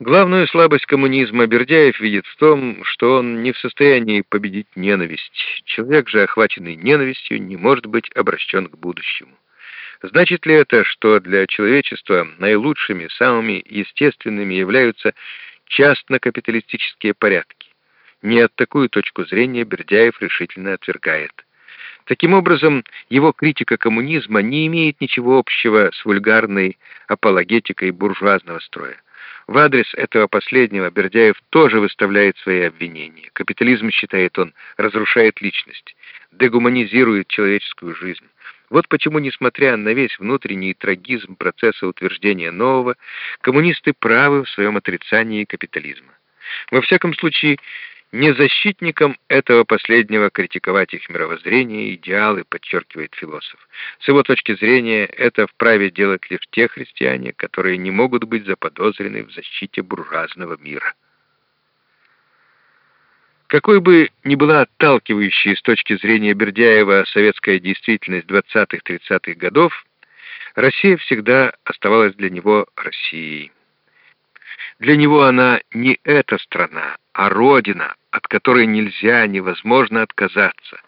Главную слабость коммунизма Бердяев видит в том, что он не в состоянии победить ненависть. Человек же, охваченный ненавистью, не может быть обращен к будущему. Значит ли это, что для человечества наилучшими, самыми естественными являются частно-капиталистические порядки? Нет, такую точку зрения Бердяев решительно отвергает. Таким образом, его критика коммунизма не имеет ничего общего с вульгарной апологетикой буржуазного строя. В адрес этого последнего Бердяев тоже выставляет свои обвинения. Капитализм, считает он, разрушает личность, дегуманизирует человеческую жизнь. Вот почему, несмотря на весь внутренний трагизм процесса утверждения нового, коммунисты правы в своем отрицании капитализма. Во всяком случае, не защитникам этого последнего критиковать их мировоззрение и идеалы, подчеркивает философ. С его точки зрения, это вправе делать лишь те христиане, которые не могут быть заподозрены в защите буржуазного мира. Какой бы ни была отталкивающей с точки зрения Бердяева советская действительность 20-30-х годов, Россия всегда оставалась для него Россией. Для него она не эта страна, а родина, от которой нельзя, невозможно отказаться.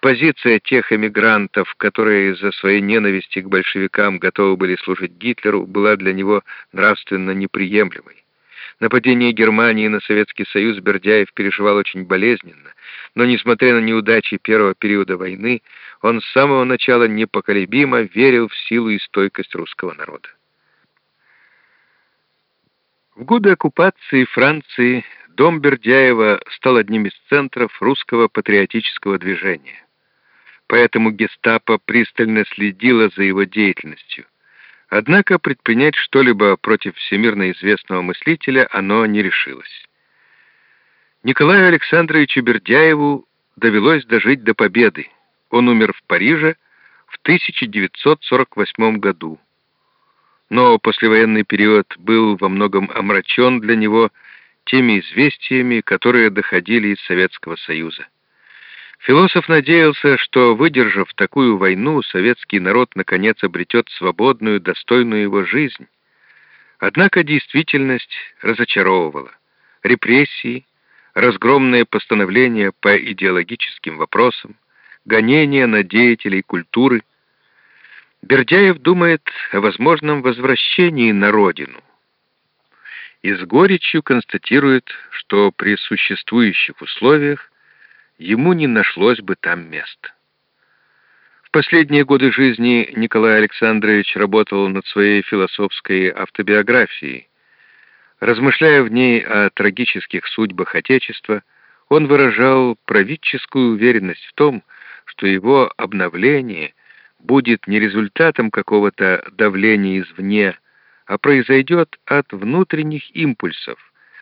Позиция тех эмигрантов, которые из-за своей ненависти к большевикам готовы были служить Гитлеру, была для него нравственно неприемлемой. Нападение Германии на Советский Союз Бердяев переживал очень болезненно, но, несмотря на неудачи первого периода войны, он с самого начала непоколебимо верил в силу и стойкость русского народа. В годы оккупации Франции дом Бердяева стал одним из центров русского патриотического движения. Поэтому гестапо пристально следило за его деятельностью. Однако предпринять что-либо против всемирно известного мыслителя оно не решилось. Николаю Александровичу Бердяеву довелось дожить до победы. Он умер в Париже в 1948 году но послевоенный период был во многом омрачен для него теми известиями, которые доходили из Советского Союза. Философ надеялся, что, выдержав такую войну, советский народ наконец обретет свободную, достойную его жизнь. Однако действительность разочаровывала. Репрессии, разгромные постановления по идеологическим вопросам, гонения на деятелей культуры — Бердяев думает о возможном возвращении на родину и с горечью констатирует, что при существующих условиях ему не нашлось бы там места. В последние годы жизни Николай Александрович работал над своей философской автобиографией. Размышляя в ней о трагических судьбах Отечества, он выражал правительскую уверенность в том, что его обновление — будет не результатом какого-то давления извне, а произойдет от внутренних импульсов,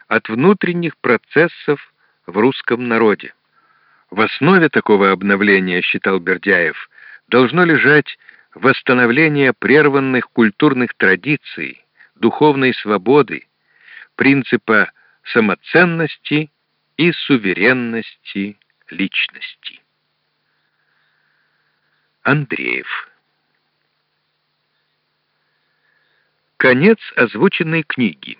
от внутренних процессов в русском народе. В основе такого обновления, считал Бердяев, должно лежать восстановление прерванных культурных традиций, духовной свободы, принципа самоценности и суверенности личности. Андреев. Конец озвученной книги.